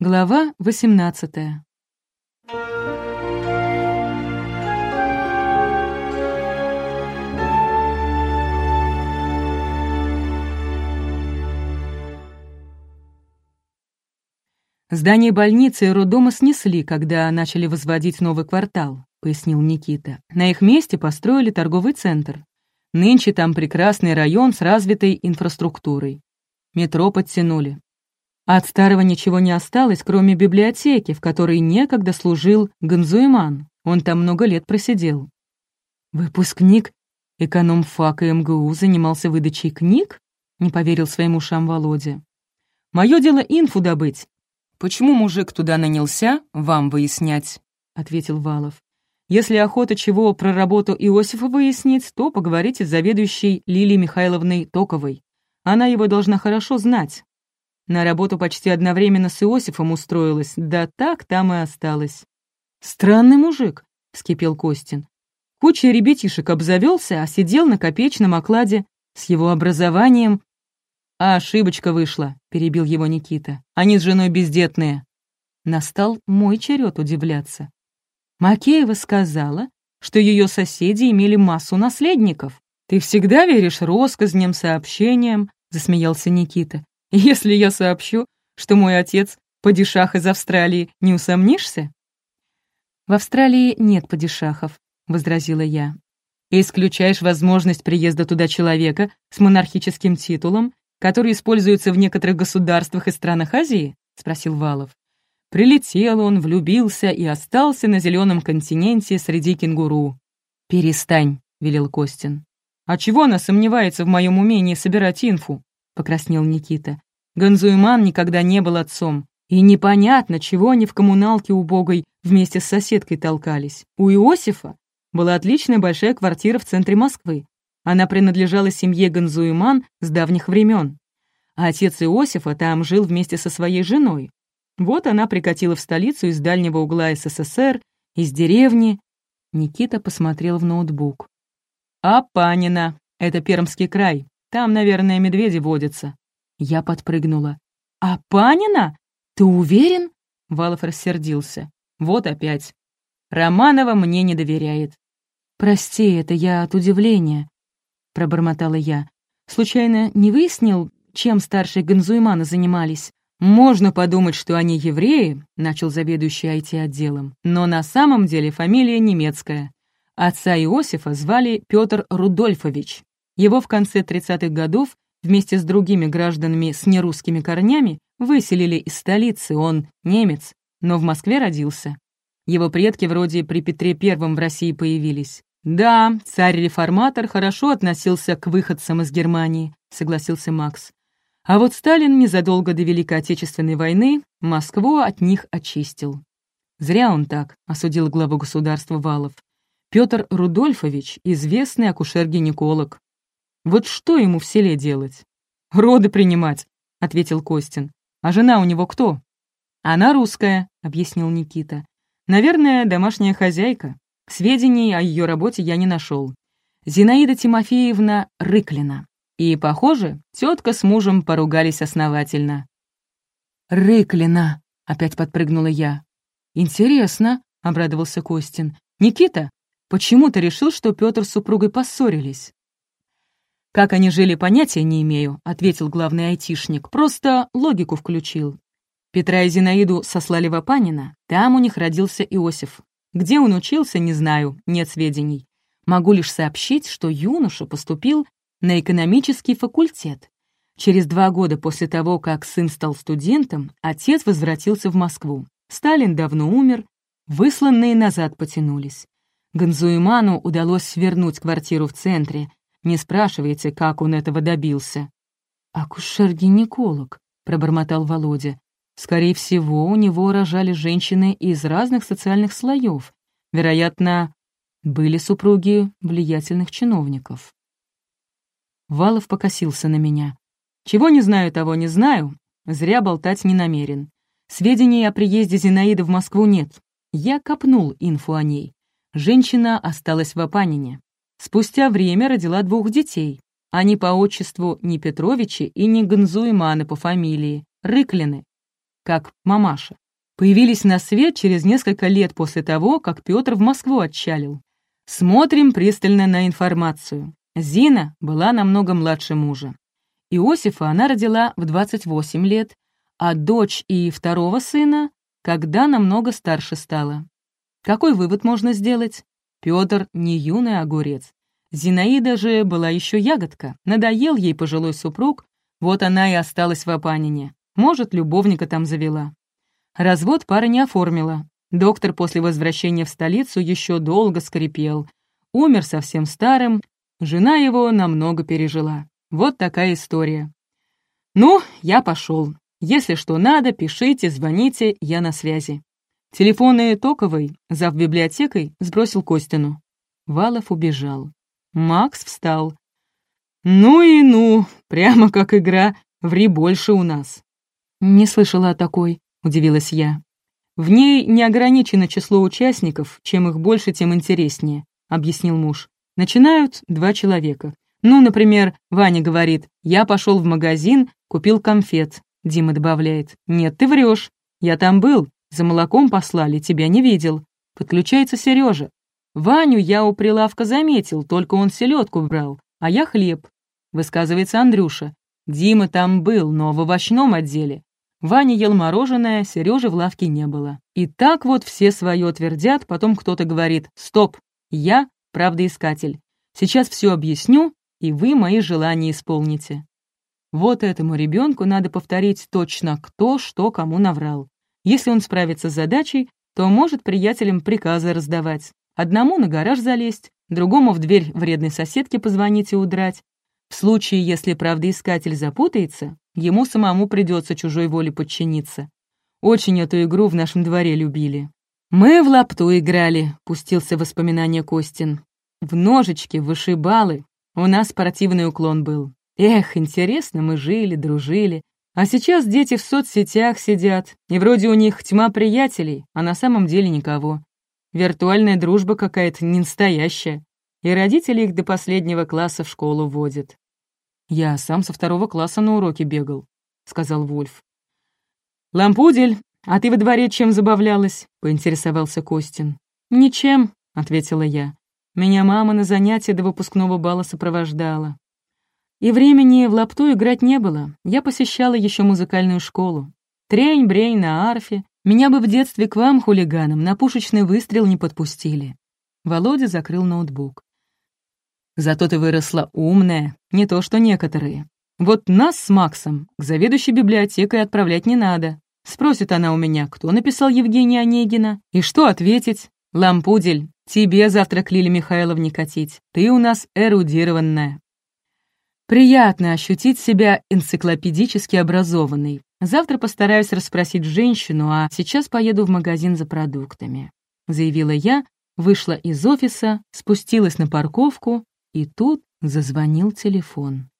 Глава 18 «Здание больницы и роддома снесли, когда начали возводить новый квартал», — пояснил Никита. «На их месте построили торговый центр. Нынче там прекрасный район с развитой инфраструктурой. Метро подтянули. От старого ничего не осталось, кроме библиотеки, в которой некогда служил Ганзуиман. Он там много лет просидел. Выпускник экономфака МГУ занимался выдачей книг? Не поверил своим ушам Володя. Мое дело инфу добыть. Почему мужик туда нанялся, вам выяснять, ответил Валов. Если охота чего про работу Иосифа выяснить, то поговорите с заведующей Лилией Михайловной Токовой. Она его должна хорошо знать. На работу почти одновременно с Иосифом устроилась, да так там и осталась. «Странный мужик», — вскипел Костин. Куча ребятишек обзавелся, а сидел на копеечном окладе с его образованием. «А ошибочка вышла», — перебил его Никита. «Они с женой бездетные». Настал мой черед удивляться. Макеева сказала, что ее соседи имели массу наследников. «Ты всегда веришь россказням, сообщениям?» — засмеялся Никита. «Если я сообщу, что мой отец — падишах из Австралии, не усомнишься?» «В Австралии нет падишахов», — возразила я. «Исключаешь возможность приезда туда человека с монархическим титулом, который используется в некоторых государствах и странах Азии?» — спросил Валов. Прилетел он, влюбился и остался на зеленом континенте среди кенгуру. «Перестань», — велел Костин. «А чего она сомневается в моем умении собирать инфу?» — покраснел Никита. Ганзуйман никогда не был отцом. И непонятно, чего они в коммуналке убогой вместе с соседкой толкались. У Иосифа была отличная большая квартира в центре Москвы. Она принадлежала семье Ганзуйман с давних времен. А отец Иосифа там жил вместе со своей женой, вот она прикатила в столицу из дальнего угла СССР, из деревни. Никита посмотрел в ноутбук. «А Панина, это Пермский край. Там, наверное, медведи водятся». Я подпрыгнула. «А Панина? Ты уверен?» Валов рассердился. «Вот опять. Романова мне не доверяет». «Прости, это я от удивления», — пробормотала я. «Случайно не выяснил, чем старшие Ганзуйманы занимались?» «Можно подумать, что они евреи», — начал заведующий IT-отделом, «но на самом деле фамилия немецкая. Отца Иосифа звали Петр Рудольфович. Его в конце 30-х годов вместе с другими гражданами с нерусскими корнями выселили из столицы, он немец, но в Москве родился. Его предки вроде при Петре Первом в России появились. «Да, царь-реформатор хорошо относился к выходцам из Германии», — согласился Макс. А вот Сталин незадолго до Великой Отечественной войны Москву от них очистил. Зря он так, осудил главу государства Валов. Петр Рудольфович — известный акушер-гинеколог. Вот что ему в селе делать? «Роды принимать», — ответил Костин. «А жена у него кто?» «Она русская», — объяснил Никита. «Наверное, домашняя хозяйка. Сведений о ее работе я не нашел. Зинаида Тимофеевна Рыклина. И, похоже, тетка с мужем поругались основательно. «Рыклина!» — опять подпрыгнула я. «Интересно», — обрадовался Костин. «Никита, почему ты решил, что Петр с супругой поссорились?» «Как они жили, понятия не имею», — ответил главный айтишник. «Просто логику включил. Петра и Зинаиду сослали в Апанина. Там у них родился Иосиф. Где он учился, не знаю, нет сведений. Могу лишь сообщить, что юноша поступил на экономический факультет. Через два года после того, как сын стал студентом, отец возвратился в Москву. Сталин давно умер, высланные назад потянулись. Ганзуиману удалось свернуть квартиру в центре. Не спрашивайте, как он этого добился. «Акушер-гинеколог», — пробормотал Володя. «Скорее всего, у него рожали женщины из разных социальных слоев. Вероятно, были супруги влиятельных чиновников». Валов покосился на меня. «Чего не знаю, того не знаю. Зря болтать не намерен. Сведений о приезде Зинаиды в Москву нет. Я копнул инфу о ней. Женщина осталась в Апанине. Спустя время родила двух детей. Они по отчеству не Петровичи и не Гонзуйманы по фамилии, Рыклины. как мамаша. Появились на свет через несколько лет после того, как Петр в Москву отчалил. Смотрим пристально на информацию. Зина была намного младше мужа. Иосифа она родила в 28 лет, а дочь и второго сына, когда намного старше стала. Какой вывод можно сделать? Петр не юный огурец. Зинаида же была еще ягодка, надоел ей пожилой супруг, вот она и осталась в Апанине. Может, любовника там завела. Развод пара не оформила. Доктор после возвращения в столицу еще долго скрипел. Умер совсем старым, жена его намного пережила. Вот такая история. Ну, я пошел. Если что надо, пишите, звоните, я на связи. Телефоны Токовой, зав библиотекой, сбросил Костину. Валов убежал. Макс встал. «Ну и ну, прямо как игра «Ври больше у нас». «Не слышала о такой», — удивилась я. «В ней не ограничено число участников, чем их больше, тем интереснее», — объяснил муж. «Начинают два человека. Ну, например, Ваня говорит, я пошел в магазин, купил конфет. Дима добавляет, нет, ты врешь. Я там был, за молоком послали, тебя не видел. Подключается Сережа. Ваню я у прилавка заметил, только он селедку брал, а я хлеб. Высказывается Андрюша. Дима там был, но в овощном отделе. Ваня ел мороженое, Сережи в лавке не было. И так вот все свое твердят, потом кто-то говорит «Стоп, я правдоискатель. Сейчас все объясню, и вы мои желания исполните». Вот этому ребенку надо повторить точно, кто что кому наврал. Если он справится с задачей, то может приятелям приказы раздавать. Одному на гараж залезть, другому в дверь вредной соседке позвонить и удрать. В случае, если правдоискатель запутается, ему самому придется чужой воле подчиниться. Очень эту игру в нашем дворе любили. «Мы в лапту играли», — пустился в воспоминания Костин. «В ножички, вышибалы. У нас спортивный уклон был. Эх, интересно, мы жили, дружили. А сейчас дети в соцсетях сидят, и вроде у них тьма приятелей, а на самом деле никого. Виртуальная дружба какая-то не настоящая. И родители их до последнего класса в школу водят. «Я сам со второго класса на уроке бегал», — сказал Вульф. «Лампудель, а ты во дворе чем забавлялась?» — поинтересовался Костин. «Ничем», — ответила я. «Меня мама на занятия до выпускного бала сопровождала. И времени в лапту играть не было. Я посещала еще музыкальную школу. Трень-брень на арфе, меня бы в детстве к вам, хулиганам, на пушечный выстрел не подпустили». Володя закрыл ноутбук. «Зато ты выросла умная, не то что некоторые. Вот нас с Максом к заведующей библиотекой отправлять не надо. Спросит она у меня, кто написал Евгения Онегина, и что ответить. Лампудель, тебе завтра к Лиле Михайловне катить. Ты у нас эрудированная. Приятно ощутить себя энциклопедически образованной. Завтра постараюсь расспросить женщину, а сейчас поеду в магазин за продуктами», — заявила я, вышла из офиса, спустилась на парковку, и тут зазвонил телефон.